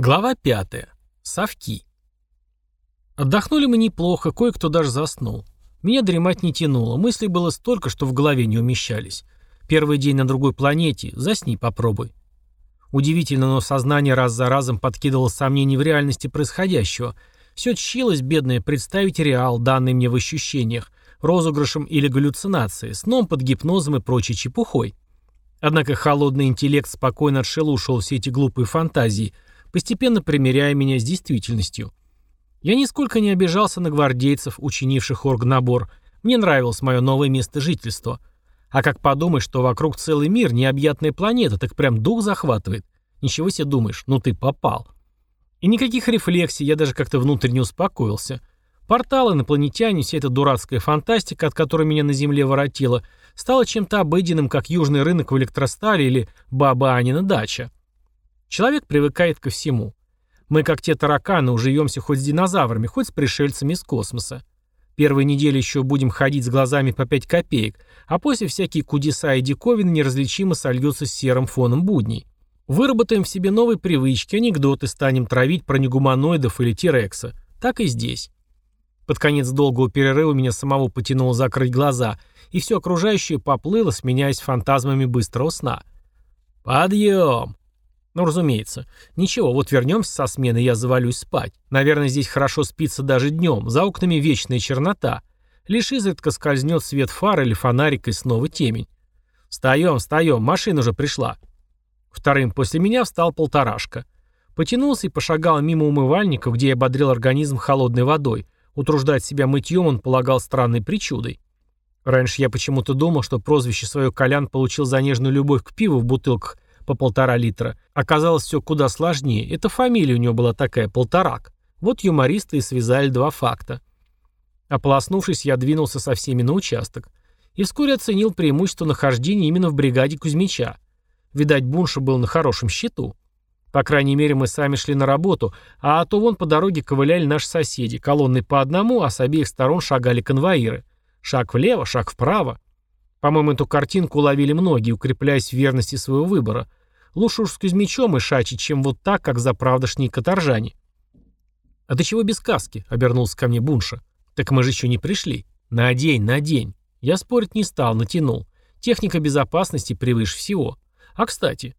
Глава 5. Совки. Отдохнули мы неплохо, кое-кто даже заснул. Меня дремать не тянуло, мыслей было столько, что в голове не умещались. Первый день на другой планете, засни попробуй. Удивительно, но сознание раз за разом подкидывало сомнения в реальности происходящего. Все чилось, бедное, представить реал, данный мне в ощущениях, розыгрышем или галлюцинацией, сном под гипнозом и прочей чепухой. Однако холодный интеллект спокойно отшелушивал все эти глупые фантазии – постепенно примеряя меня с действительностью. Я нисколько не обижался на гвардейцев, учинивших оргнабор. Мне нравилось мое новое место жительства. А как подумаешь, что вокруг целый мир, необъятная планета, так прям дух захватывает. Ничего себе думаешь, ну ты попал. И никаких рефлексий, я даже как-то внутренне успокоился. Порталы, инопланетяне, вся эта дурацкая фантастика, от которой меня на Земле воротило, стала чем-то обыденным, как южный рынок в электростале или баба Анина дача. Человек привыкает ко всему. Мы, как те тараканы, уживемся хоть с динозаврами, хоть с пришельцами из космоса. Первые недели еще будем ходить с глазами по 5 копеек, а после всякие кудеса и диковины неразличимо сольются с серым фоном будней. Выработаем в себе новые привычки, анекдоты станем травить про негуманоидов или тирекса. Так и здесь. Под конец долгого перерыва меня самого потянуло закрыть глаза, и все окружающее поплыло, сменяясь фантазмами быстрого сна. «Подъем!» Ну, разумеется. Ничего, вот вернемся со смены, я завалюсь спать. Наверное, здесь хорошо спится даже днем. За окнами вечная чернота. Лишь изредка скользнет свет фар или фонарика и снова темень. Встаем, встаем, машина уже пришла. Вторым после меня встал полторашка. Потянулся и пошагал мимо умывальника, где я бодрил организм холодной водой. Утруждать себя мытьем он полагал странной причудой. Раньше я почему-то думал, что прозвище свое Колян получил за нежную любовь к пиву в бутылках по полтора литра. Оказалось все куда сложнее. Это фамилия у него была такая, полторак. Вот юмористы и связали два факта. Ополоснувшись, я двинулся со всеми на участок. И вскоре оценил преимущество нахождения именно в бригаде Кузьмича. Видать, Бунша был на хорошем счету. По крайней мере, мы сами шли на работу, а то вон по дороге ковыляли наши соседи, колонны по одному, а с обеих сторон шагали конвоиры. Шаг влево, шаг вправо. По-моему, эту картинку уловили многие, укрепляясь в верности своего выбора. Лучше уж с Кузьмичом и шачить, чем вот так, как заправдошние каторжане. «А ты чего без каски?» — обернулся ко мне Бунша. «Так мы же еще не пришли». «Надень, надень». Я спорить не стал, натянул. Техника безопасности превыше всего. А кстати...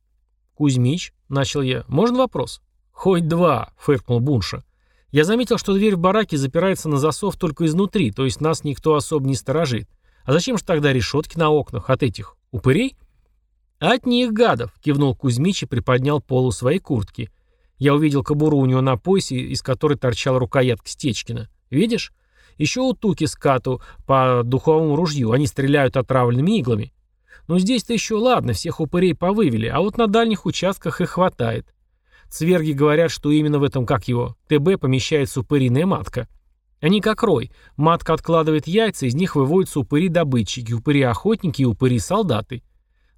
«Кузьмич», — начал я, — «можно вопрос?» «Хоть два», — фыркнул Бунша. Я заметил, что дверь в бараке запирается на засов только изнутри, то есть нас никто особо не сторожит. А зачем же тогда решетки на окнах от этих упырей? «От них, гадов!» — кивнул Кузьмич и приподнял полу своей куртки. Я увидел кобуру у него на поясе, из которой торчала рукоятка Стечкина. «Видишь? Еще у Туки скату по духовому ружью. Они стреляют отравленными иглами. Но здесь-то еще ладно, всех упырей повывели, а вот на дальних участках их хватает. Цверги говорят, что именно в этом, как его, ТБ помещается упыриная матка. Они как рой. Матка откладывает яйца, из них выводятся упыри-добытчики, упыри-охотники и упыри-солдаты.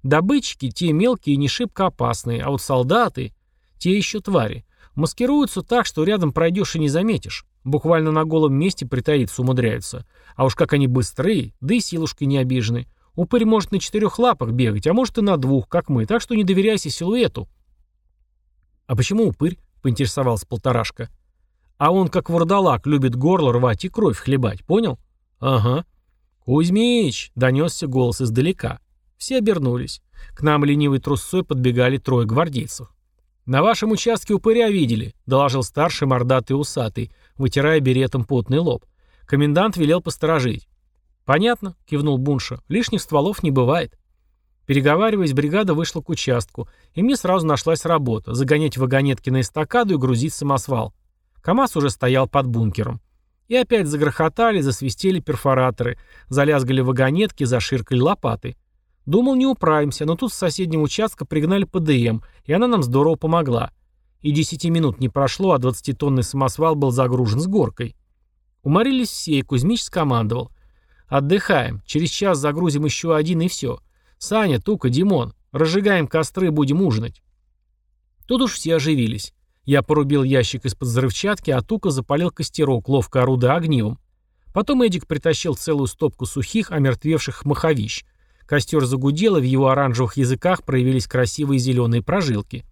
Добытчики, те мелкие и не шибко опасные, а вот солдаты, те еще твари. Маскируются так, что рядом пройдешь и не заметишь. Буквально на голом месте притаиться умудряются. А уж как они быстрые, да и силушки не обижены. Упырь может на четырех лапах бегать, а может и на двух, как мы, так что не доверяйся силуэту. «А почему упырь?» — поинтересовался полторашка. «А он, как вурдалак, любит горло рвать и кровь хлебать, понял?» «Ага». «Кузьмич!» — донесся голос издалека. Все обернулись. К нам ленивой трусцой подбегали трое гвардейцев. «На вашем участке упыря видели», — доложил старший мордатый усатый, вытирая беретом потный лоб. Комендант велел посторожить. «Понятно», — кивнул Бунша, — «лишних стволов не бывает». Переговариваясь, бригада вышла к участку, и мне сразу нашлась работа — загонять вагонетки на эстакаду и грузить самосвал. КамАЗ уже стоял под бункером. И опять загрохотали, засвистели перфораторы, залязгали вагонетки, заширкали лопаты. Думал, не управимся, но тут с соседнего участка пригнали ПДМ, и она нам здорово помогла. И десяти минут не прошло, а двадцатитонный самосвал был загружен с горкой. Уморились все, и Кузьмич скомандовал. «Отдыхаем. Через час загрузим еще один, и все. Саня, Тука, Димон, разжигаем костры, будем ужинать». Тут уж все оживились. Я порубил ящик из-под взрывчатки, а Тука запалил костерок, ловко орудуя огнивом. Потом Эдик притащил целую стопку сухих, омертвевших маховищ. Костер загудел, и в его оранжевых языках проявились красивые зеленые прожилки.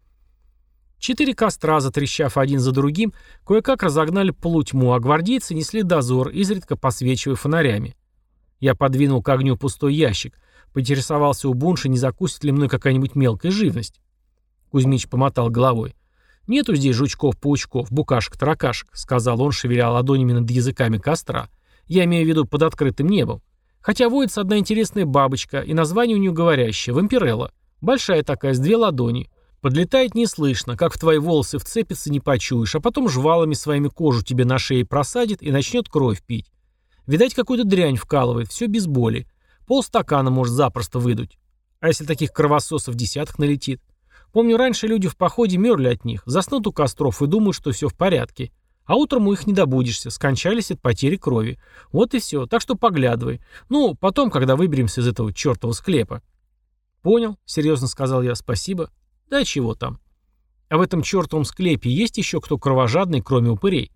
Четыре костра, затрещав один за другим, кое-как разогнали полутьму, а гвардейцы несли дозор, изредка посвечивая фонарями. Я подвинул к огню пустой ящик, поинтересовался у Бунши, не закусит ли мной какая-нибудь мелкая живность. Кузьмич помотал головой. «Нету здесь жучков-паучков, букашек-таракашек», — сказал он, шевеля ладонями над языками костра. «Я имею в виду под открытым небом. Хотя водится одна интересная бабочка, и название у нее говорящее — вампирелла. Большая такая, с две ладони. Подлетает неслышно, как в твои волосы вцепится, не почуешь, а потом жвалами своими кожу тебе на шее просадит и начнет кровь пить. Видать, какую-то дрянь вкалывает, все без боли. Полстакана может запросто выдуть. А если таких кровососов десяток налетит? Помню, раньше люди в походе мерли от них, заснут у костров и думают, что все в порядке. А утром у их не добудешься, скончались от потери крови. Вот и все, так что поглядывай. Ну, потом, когда выберемся из этого чертова склепа. «Понял», — серьезно сказал я, — «спасибо». «Да чего там». «А в этом чертовом склепе есть еще кто кровожадный, кроме упырей?»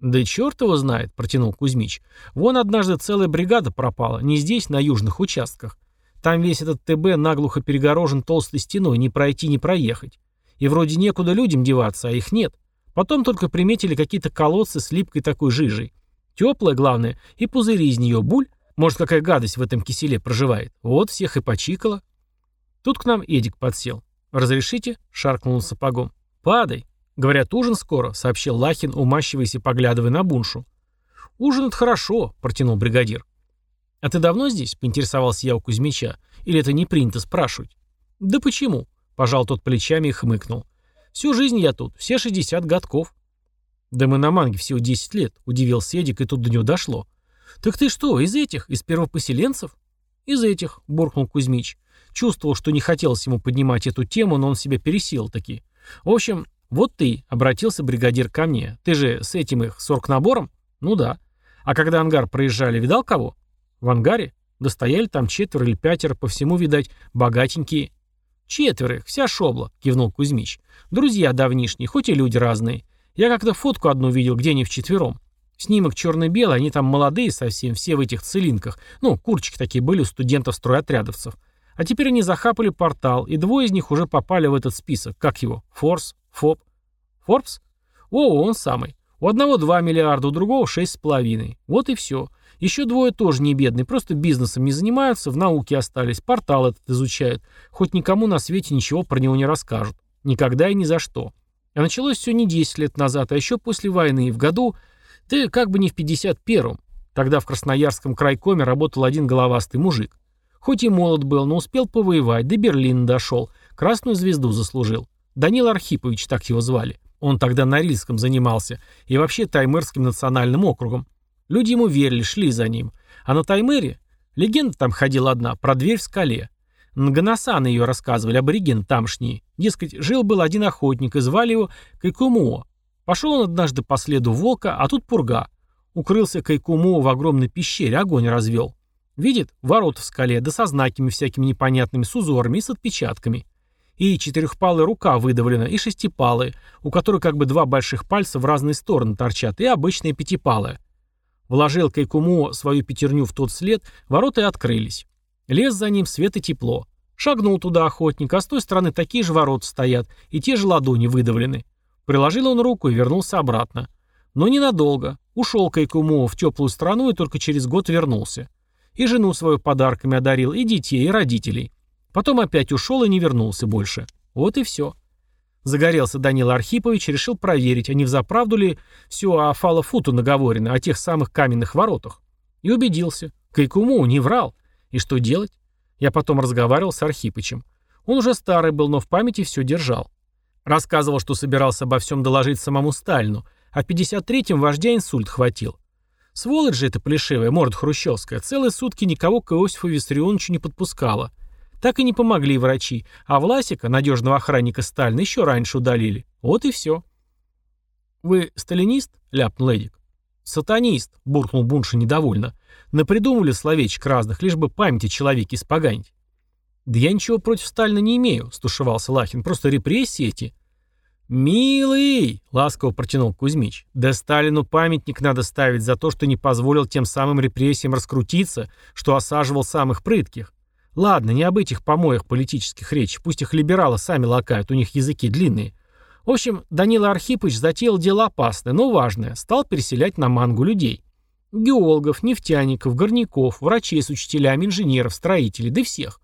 «Да черт его знает», — протянул Кузьмич. «Вон однажды целая бригада пропала, не здесь, на южных участках. Там весь этот ТБ наглухо перегорожен толстой стеной, не пройти, не проехать. И вроде некуда людям деваться, а их нет. Потом только приметили какие-то колодцы с липкой такой жижей. Теплая, главное, и пузыри из нее, буль. Может, какая гадость в этом киселе проживает. Вот, всех и почикала. Тут к нам Эдик подсел. «Разрешите?» — шаркнул сапогом. «Падай!» «Говорят, ужин скоро», — сообщил Лахин, умащиваясь и поглядывая на Буншу. «Ужин — это хорошо», — протянул бригадир. «А ты давно здесь?» — поинтересовался я у Кузьмича. «Или это не принято спрашивать?» «Да почему?» — пожал тот плечами и хмыкнул. «Всю жизнь я тут, все 60 годков». «Да мы на манге всего 10 лет», — удивился Эдик, и тут до него дошло. «Так ты что, из этих, из первопоселенцев?» «Из этих», — буркнул Кузьмич. Чувствовал, что не хотелось ему поднимать эту тему, но он себя пересил таки. «В общем, вот ты», — обратился бригадир ко мне. «Ты же с этим их с оргнабором?» «Ну да». «А когда ангар проезжали, видал кого?» «В ангаре? Да стояли там четверо или пятеро, по всему, видать, богатенькие». «Четверо их, вся шобла», — кивнул Кузьмич. «Друзья давнишние, хоть и люди разные. Я как-то фотку одну видел, где они вчетвером. Снимок черно-белый, они там молодые совсем, все в этих целинках. Ну, курчики такие были у студентов-стройотрядовцев. А теперь они захапали портал, и двое из них уже попали в этот список. Как его? Форс? Фоп? Форбс? О, он самый. У одного 2 миллиарда, у другого 6,5. Вот и все. Еще двое тоже не бедные, просто бизнесом не занимаются, в науке остались, портал этот изучают. Хоть никому на свете ничего про него не расскажут. Никогда и ни за что. А началось все не 10 лет назад, а еще после войны, в году, ты как бы не в 51-м. Тогда в Красноярском крайкоме работал один головастый мужик. Хоть и молод был, но успел повоевать, до Берлина дошел, красную звезду заслужил. Данил Архипович так его звали. Он тогда на Рильском занимался и вообще Таймырским национальным округом. Люди ему верили, шли за ним. А на Таймыре легенда там ходила одна, про дверь в скале. Нганасаны ее рассказывали, абориген тамшние. Дескать, жил-был один охотник, и звали его Кайкумуо. Пошел он однажды по следу волка, а тут пурга. Укрылся Кайкумуо в огромной пещере, огонь развел. Видит, ворота в скале, да со знаками всякими непонятными, с узорами и с отпечатками. И четырехпалая рука выдавлена, и шестипалая, у которой как бы два больших пальца в разные стороны торчат, и обычная пятипалая. Вложил Кайкуму свою пятерню в тот след, ворота и открылись. Лез за ним свет и тепло. Шагнул туда охотник, а с той стороны такие же ворота стоят, и те же ладони выдавлены. Приложил он руку и вернулся обратно. Но ненадолго. Ушел Кайкуму в теплую страну и только через год вернулся. И жену свою подарками одарил, и детей, и родителей. Потом опять ушел и не вернулся больше. Вот и все. Загорелся Данил Архипович, решил проверить, а не взаправду ли все о Фалафуту наговорено, о тех самых каменных воротах. И убедился. Кайкуму не врал. И что делать? Я потом разговаривал с Архипычем. Он уже старый был, но в памяти все держал. Рассказывал, что собирался обо всем доложить самому Сталину, а в 53-м вождя инсульт хватил. Сволочь же эта плешивая, морда хрущевская, целые сутки никого к Иосифу Виссарионовичу не подпускала. Так и не помогли врачи, а Власика, надежного охранника Сталина, еще раньше удалили. Вот и все. «Вы сталинист?» — ляпнул Эдик. «Сатанист», — буркнул Бунша недовольно. «Напридумывали словечек разных, лишь бы память о человеке испоганить». «Да я ничего против Сталина не имею», — стушевался Лахин. «Просто репрессии эти». «Милый!» — ласково протянул Кузьмич. «Да Сталину памятник надо ставить за то, что не позволил тем самым репрессиям раскрутиться, что осаживал самых прытких. Ладно, не об этих помоях политических речь, пусть их либералы сами лакают, у них языки длинные. В общем, Данила Архипович затеял дело опасное, но важное. Стал переселять на мангу людей. Геологов, нефтяников, горняков, врачей с учителями, инженеров, строителей, да всех.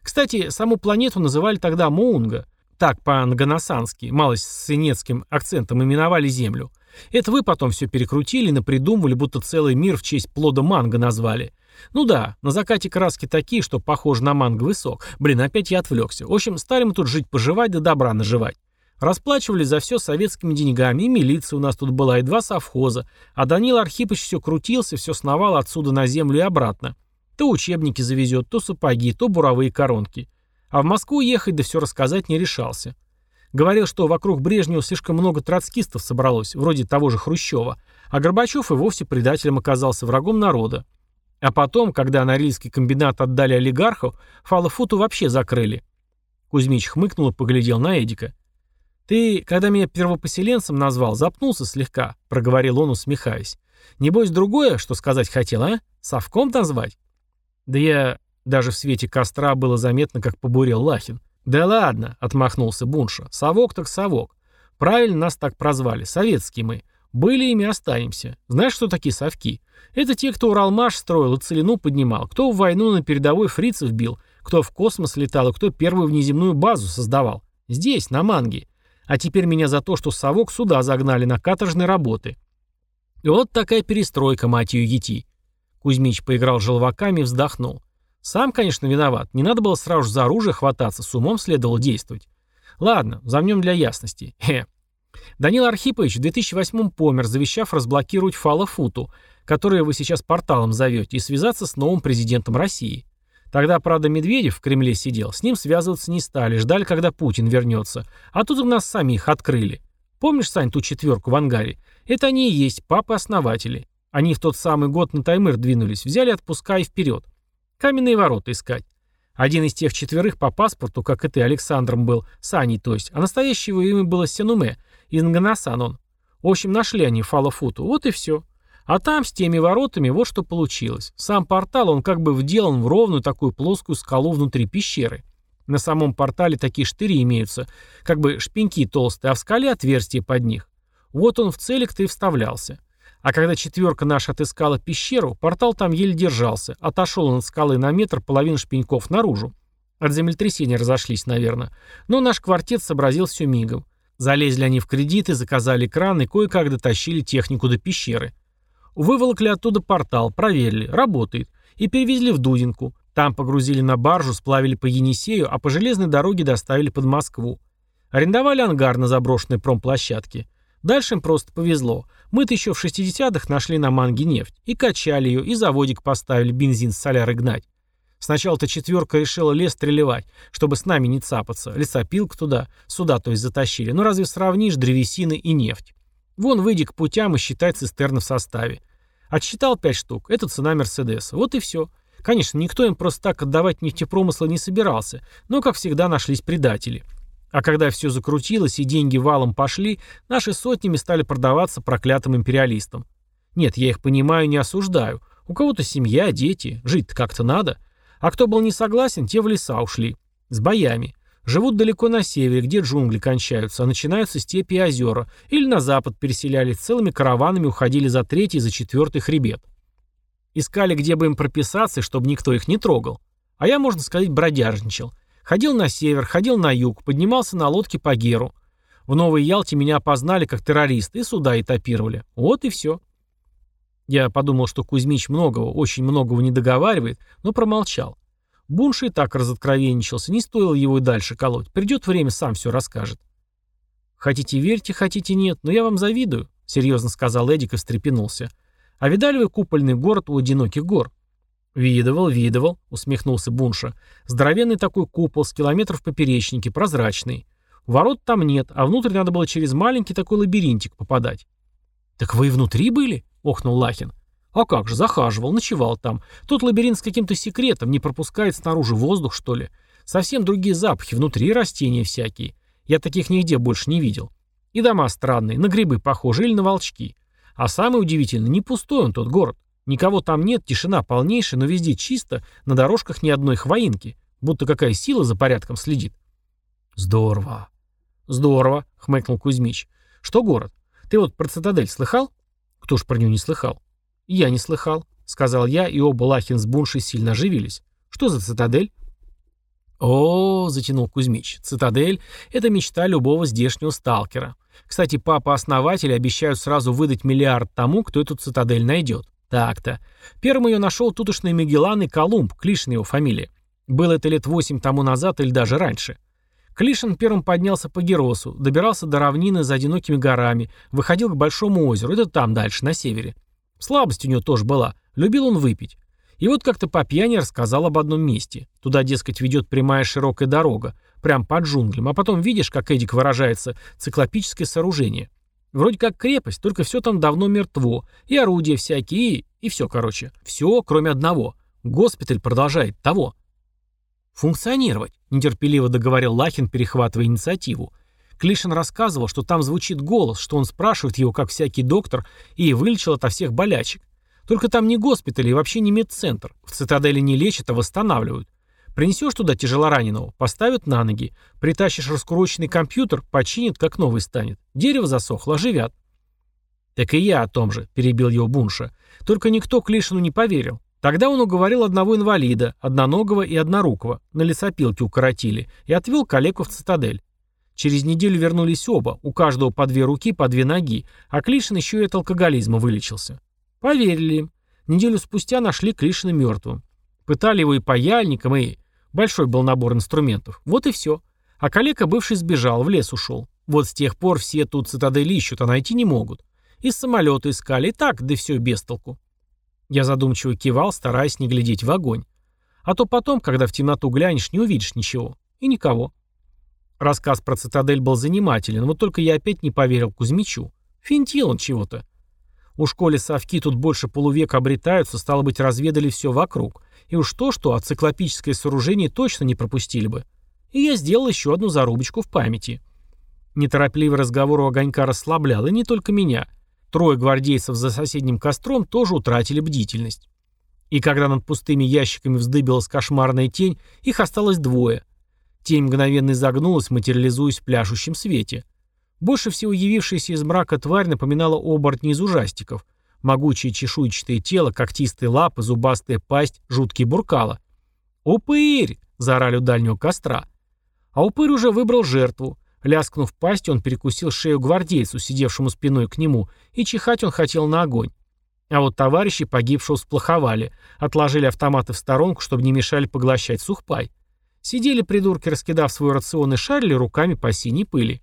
Кстати, саму планету называли тогда Моунга. Так по-нганасански, малость с синецким акцентом именовали Землю. Это вы потом все перекрутили, напридумывали, будто целый мир в честь плода манго назвали. Ну да, на закате краски такие, что похожи на манго высок. Блин, опять я отвлекся. В общем, стали мы тут жить-поживать да добра наживать. Расплачивали за все советскими деньгами, и милиция у нас тут была, и два совхоза. А Данил Архипович все крутился, все сновал отсюда на землю и обратно. То учебники завезет, то сапоги, то буровые коронки. А в Москву ехать да все рассказать не решался. Говорил, что вокруг Брежнева слишком много троцкистов собралось, вроде того же Хрущева, а Горбачев и вовсе предателем оказался врагом народа. А потом, когда Норильский комбинат отдали олигарху, фалофуту вообще закрыли. Кузьмич хмыкнул и поглядел на Эдика. «Ты, когда меня первопоселенцем назвал, запнулся слегка», — проговорил он, усмехаясь. «Небось, другое, что сказать хотел, а? Совком назвать?» «Да я...» Даже в свете костра было заметно, как побурел Лахин. «Да ладно», — отмахнулся Бунша. «Совок так совок. Правильно нас так прозвали. Советские мы. Были ими останемся. Знаешь, что такие совки? Это те, кто Уралмаш строил и целину поднимал, кто в войну на передовой фрицев бил, кто в космос летал и кто первую внеземную базу создавал. Здесь, на Манге. А теперь меня за то, что совок сюда загнали на каторжные работы. И вот такая перестройка, мать ее, ети. Кузьмич поиграл желваками и вздохнул. Сам, конечно, виноват. Не надо было сразу же за оружие хвататься, с умом следовало действовать. Ладно, замнем для ясности. Хе. Данил Архипович в 2008 помер, завещав разблокировать фалофуту, которое вы сейчас порталом зовете, и связаться с новым президентом России. Тогда, правда, Медведев в Кремле сидел, с ним связываться не стали, ждали, когда Путин вернется. А тут у нас самих открыли. Помнишь, Сань, ту четверку в ангаре? Это они и есть папы-основатели. Они в тот самый год на Таймыр двинулись, взяли отпуска и вперед. Каменные ворота искать. Один из тех четверых по паспорту, как и ты, Александром был, Саней, то есть, а настоящее его имя было Сенуме, из. В общем, нашли они Фалафуту, вот и все. А там, с теми воротами, вот что получилось. Сам портал, он как бы вделан в ровную такую плоскую скалу внутри пещеры. На самом портале такие штыри имеются, как бы шпеньки толстые, а в скале отверстие под них. Вот он в целик-то и вставлялся. А когда четверка наша отыскала пещеру, портал там еле держался, отошел он от скалы на метр, половину шпеньков наружу. От землетрясения разошлись, наверное. Но наш квартет сообразил все мигом. Залезли они в кредиты, заказали кран и кое-как дотащили технику до пещеры. Выволокли оттуда портал, проверили, работает. И перевезли в Дудинку. Там погрузили на баржу, сплавили по Енисею, а по железной дороге доставили под Москву. Арендовали ангар на заброшенной промплощадке. Дальше им просто повезло. Мы-то еще в 60-х нашли на манге нефть. И качали ее, и заводик поставили бензин с солярой гнать. Сначала-то четверка решила лес стреливать, чтобы с нами не цапаться. Лесопилку туда, сюда то есть затащили. Но разве сравнишь древесины и нефть? Вон выйди к путям и считай цистерны в составе. Отсчитал пять штук, это цена Мерседеса. Вот и все. Конечно, никто им просто так отдавать нефтепромысла не собирался, но, как всегда, нашлись предатели. А когда все закрутилось и деньги валом пошли, наши сотнями стали продаваться проклятым империалистам. Нет, я их понимаю, не осуждаю. У кого-то семья, дети, жить-то как-то надо. А кто был не согласен, те в леса ушли. С боями. Живут далеко на севере, где джунгли кончаются, а начинаются степи и озера. Или на запад переселялись, целыми караванами уходили за третий и за четвертый хребет. Искали, где бы им прописаться, чтобы никто их не трогал. А я, можно сказать, бродяжничал. Ходил на север, ходил на юг, поднимался на лодке по Геру. В Новой Ялте меня опознали как террорист и сюда этапировали. Вот и все. Я подумал, что Кузьмич многого, очень многого не договаривает, но промолчал. Бунша и так разоткровенничался, не стоило его и дальше колоть. Придет время, сам все расскажет. «Хотите верьте, хотите нет, но я вам завидую», — серьезно сказал Эдик и встрепенулся. «А видали вы купольный город у одиноких гор?» «Видывал, видывал», — усмехнулся Бунша. «Здоровенный такой купол с километров поперечники, прозрачный. Ворот там нет, а внутрь надо было через маленький такой лабиринтик попадать». «Так вы и внутри были?» — охнул Лахин. «А как же, захаживал, ночевал там. Тут лабиринт с каким-то секретом, не пропускает снаружи воздух, что ли. Совсем другие запахи, внутри растения всякие. Я таких нигде больше не видел. И дома странные, на грибы похожи или на волчки. А самое удивительное, не пустой он тот город. Никого там нет, тишина полнейшая, но везде чисто, на дорожках ни одной хвоинки. Будто какая сила за порядком следит. Здорово. Здорово, хмыкнул Кузьмич. «Что город? Ты вот про цитадель слыхал?» «Кто ж про нее не слыхал?» «Я не слыхал», — сказал я, и оба Лахин с Буншей сильно оживились. «Что за цитадель?» «О, — затянул Кузьмич, — цитадель — это мечта любого здешнего сталкера. Кстати, папа-основатель обещают сразу выдать миллиард тому, кто эту цитадель найдет. Так-то. Первым ее нашел тутошный Магеллан и Колумб, Клишин его фамилия. Было это лет восемь тому назад или даже раньше. Клишин первым поднялся по Геросу, добирался до равнины за одинокими горами, выходил к Большому озеру, это там дальше, на севере. Слабость у него тоже была, любил он выпить. И вот как-то по пьяни рассказал об одном месте. Туда, дескать, ведет прямая широкая дорога, прям под джунглям, а потом видишь, как Эдик выражается, циклопическое сооружение. Вроде как крепость, только все там давно мертво, и орудия всякие, и, и все, короче. Все, кроме одного. Госпиталь продолжает того. «Функционировать», — нетерпеливо договорил Лахин, перехватывая инициативу. Клишин рассказывал, что там звучит голос, что он спрашивает его, как всякий доктор, и вылечил ото всех болячек. Только там не госпиталь и вообще не медцентр. В цитадели не лечат, а восстанавливают. Принесешь туда тяжелораненого, поставят на ноги. Притащишь раскуроченный компьютер, починят, как новый станет. Дерево засохло, оживят. «Так и я о том же», — перебил его Бунша. «Только никто Клишину не поверил. Тогда он уговорил одного инвалида, одноногого и однорукого, на лесопилке укоротили, и отвел калеку в цитадель. Через неделю вернулись оба, у каждого по две руки, по две ноги, а Клишин еще и от алкоголизма вылечился. Поверили им. Неделю спустя нашли Клишина мертвым. Пытали его и паяльником, и... Большой был набор инструментов. Вот и все. А калека бывший сбежал, в лес ушел. Вот с тех пор все тут цитадели ищут, а найти не могут. Из самолета искали, и так, да все без толку. Я задумчиво кивал, стараясь не глядеть в огонь. А то потом, когда в темноту глянешь, не увидишь ничего. И никого. Рассказ про цитадель был занимателен, вот только я опять не поверил Кузьмичу. Финтил он чего-то. У школе совки тут больше полувека обретаются, стало быть, разведали все вокруг. И уж то-что, а циклопическое сооружение точно не пропустили бы. И я сделал еще одну зарубочку в памяти. Неторопливый разговор у огонька расслаблял, и не только меня. Трое гвардейцев за соседним костром тоже утратили бдительность. И когда над пустыми ящиками вздыбилась кошмарная тень, их осталось двое. Тень мгновенно изогнулась, материализуясь в пляшущем свете. Больше всего явившаяся из мрака тварь напоминала оборотни из ужастиков. Могучее чешуйчатое тело, когтистые лапы, зубастая пасть, жуткие буркала. «Упырь!» — заорали у дальнего костра. А упырь уже выбрал жертву. Ляскнув пасть, он перекусил шею гвардейцу, сидевшему спиной к нему, и чихать он хотел на огонь. А вот товарищи погибшего сплоховали, отложили автоматы в сторонку, чтобы не мешали поглощать сухпай. Сидели придурки, раскидав свой рацион и шарили руками по синей пыли.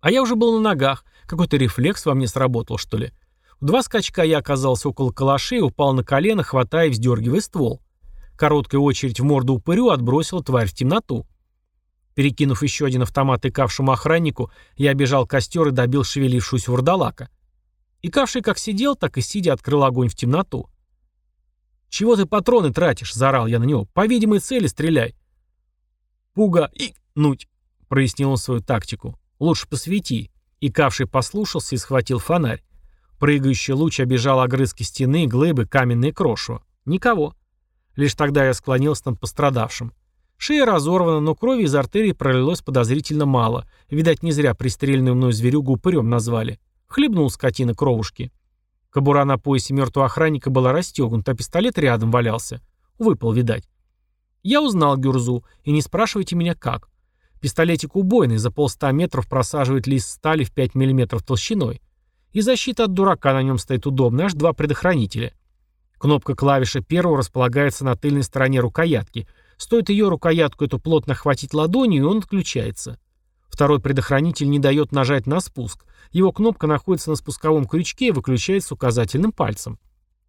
А я уже был на ногах. Какой-то рефлекс во мне сработал, что ли. В два скачка я оказался около калашей, упал на колено, хватая и вздергивая ствол. Короткая очередь в морду упырю отбросила тварь в темноту. Перекинув еще один автомат икавшему охраннику, я обежал костер и добил шевелившуюся вурдалака. Икавший как сидел, так и сидя открыл огонь в темноту. «Чего ты патроны тратишь?» — заорал я на него. «По видимой цели стреляй». «Пуга и нуть», — прояснил он свою тактику. «Лучше посвети». И Кавший послушался и схватил фонарь. Прыгающий луч обежал огрызки стены, глыбы, каменные крошево. Никого. Лишь тогда я склонился над пострадавшим. Шея разорвана, но крови из артерии пролилось подозрительно мало. Видать, не зря пристреленную мной зверюгу упырем назвали. Хлебнул скотина кровушки. Кобура на поясе мертвого охранника была расстегнута, а пистолет рядом валялся. Выпал, видать. Я узнал Гюрзу, и не спрашивайте меня как. Пистолетик убойный, за полста метров просаживает лист стали в 5 мм толщиной. И защита от дурака на нем стоит удобная, аж два предохранителя. Кнопка клавиша первого располагается на тыльной стороне рукоятки. Стоит ее рукоятку эту плотно хватить ладонью, и он отключается. Второй предохранитель не дает нажать на спуск. Его кнопка находится на спусковом крючке и выключается указательным пальцем.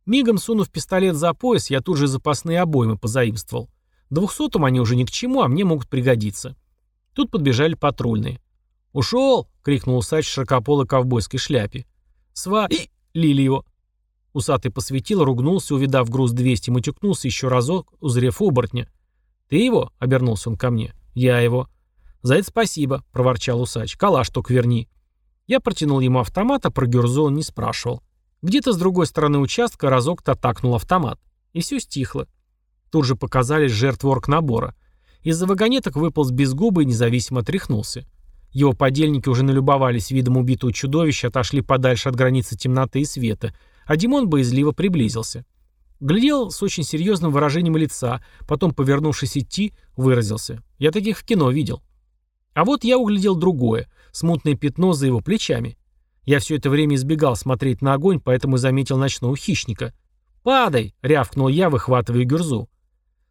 Мигом сунув пистолет за пояс, я тут же запасные обоймы позаимствовал. Двухсотым они уже ни к чему, а мне могут пригодиться. Тут подбежали патрульные. «Ушел!» — крикнул усач в широкополой ковбойской шляпе. «Сва... и... лили его!» Усатый посветил, ругнулся, увидав груз 200, матюкнулся еще разок, узрев оборотня. «Ты его?» — обернулся он ко мне. «Я его». «За это спасибо», — проворчал усач. «Калаш только верни». Я протянул ему автомат, а про Гюрзу он не спрашивал. Где-то с другой стороны участка разок-то такнул автомат. И все стихло. Тут же показались жертвы оргнабора. Из-за вагонеток выполз без губы и независимо тряхнулся. Его подельники уже налюбовались видом убитого чудовища, отошли подальше от границы темноты и света, а Димон боязливо приблизился. Глядел с очень серьезным выражением лица, потом, повернувшись идти, выразился. Я таких в кино видел. А вот я углядел другое, смутное пятно за его плечами. Я все это время избегал смотреть на огонь, поэтому заметил ночного хищника. «Падай!» — рявкнул я, выхватывая гюрзу.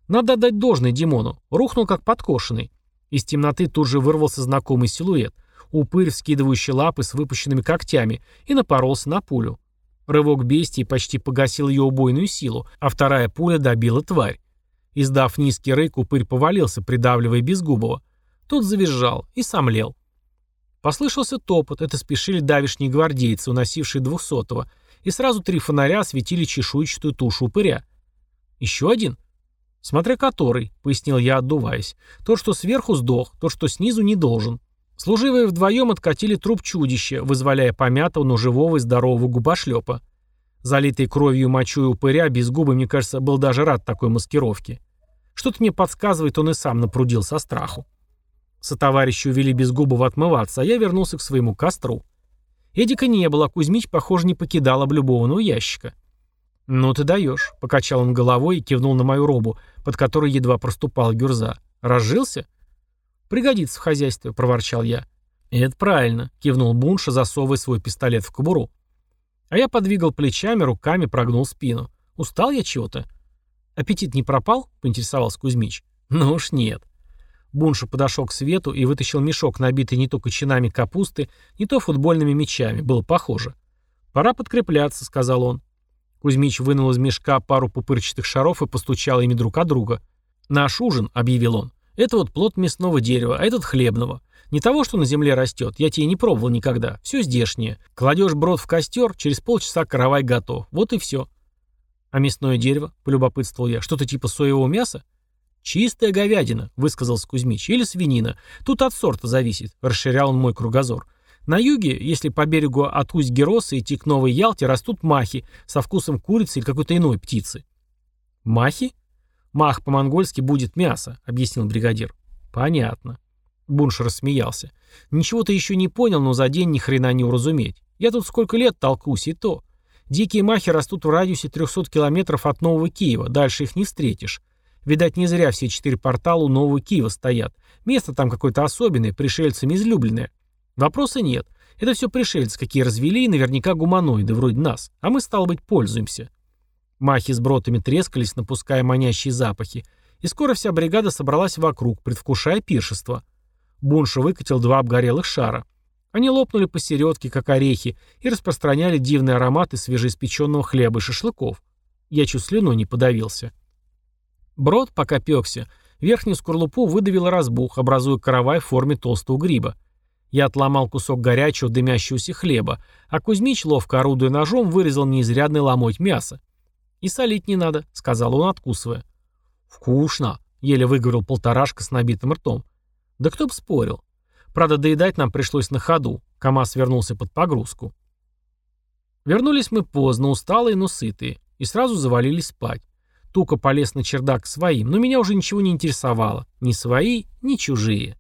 Надо отдать должное Димону. Рухнул как подкошенный. Из темноты тут же вырвался знакомый силуэт. Упырь, вскидывающий лапы с выпущенными когтями, и напоролся на пулю. Рывок бестии почти погасил ее убойную силу, а вторая пуля добила тварь. Издав низкий рык, упырь повалился, придавливая Безгубого. Тот завизжал и сомлел. Послышался топот, это спешили давишние гвардейцы, уносившие двухсотого, и сразу три фонаря осветили чешуйчатую тушу упыря. Еще один? Смотря который, пояснил я, отдуваясь. Тот, что сверху сдох, тот, что снизу не должен. Служивые вдвоем откатили труп чудища, вызволяя помятого, но живого и здорового губошлепа. Залитый кровью мочой упыря, без губы, мне кажется, был даже рад такой маскировке. Что-то мне подсказывает, он и сам напрудил со страху. Сотоварищи увели Безгубова отмываться, а я вернулся к своему костру. Эдика не было, а Кузьмич, похоже, не покидал облюбованного ящика. «Ну ты даешь», — покачал он головой и кивнул на мою робу, под которой едва проступал гюрза. «Разжился?» «Пригодится в хозяйстве», — проворчал я. «Это правильно», — кивнул Бунша, засовывая свой пистолет в кобуру. А я подвигал плечами, руками прогнул спину. Устал я чего-то. «Аппетит не пропал?» — поинтересовался Кузьмич. «Ну уж нет». Бунша подошел к свету и вытащил мешок, набитый не то кочанами капусты, не то футбольными мячами. Было похоже. «Пора подкрепляться», — сказал он. Кузьмич вынул из мешка пару пупырчатых шаров и постучал ими друг от друга. «Наш ужин», — объявил он. «Это вот плод мясного дерева, а этот хлебного. Не того, что на земле растет, я тебе не пробовал никогда. Все здешнее. Кладешь брод в костер, через полчаса каравай готов. Вот и все». «А мясное дерево?» — полюбопытствовал я. «Что-то типа соевого мяса?» «Чистая говядина», — высказался Кузьмич, — «или свинина. Тут от сорта зависит», — расширял он мой кругозор. «На юге, если по берегу от усть Героса идти к Новой Ялте, растут махи со вкусом курицы или какой-то иной птицы». «Махи?» «Мах по-монгольски будет мясо», — объяснил бригадир. «Понятно». Бунш рассмеялся. «Ничего ты еще не понял, но за день ни хрена не уразуметь. Я тут сколько лет толкусь, и то. Дикие махи растут в радиусе 300 километров от Нового Киева, дальше их не встретишь. Видать, не зря все четыре портала у Нового Киева стоят. Место там какое-то особенное, пришельцами излюбленное. Вопроса нет. Это все пришельцы, какие развели, и наверняка гуманоиды, вроде нас. А мы, стало быть, пользуемся. Махи с бротами трескались, напуская манящие запахи. И скоро вся бригада собралась вокруг, предвкушая пиршество. Бунша выкатил два обгорелых шара. Они лопнули посередке, как орехи, и распространяли дивные ароматы свежеиспеченного хлеба и шашлыков. Я чуть слюной не подавился. Брод, пока пекся, верхнюю скорлупу выдавил разбух, образуя каравай в форме толстого гриба. Я отломал кусок горячего дымящегося хлеба, а Кузьмич, ловко орудуя ножом, вырезал неизрядный ломоть мяса. «И солить не надо», — сказал он, откусывая. «Вкусно», — еле выговорил полторашка с набитым ртом. «Да кто бы спорил. Правда, доедать нам пришлось на ходу. КамАЗ вернулся под погрузку». Вернулись мы поздно, усталые, но сытые, и сразу завалились спать. Тука полез на чердак к своим, но меня уже ничего не интересовало. Ни свои, ни чужие.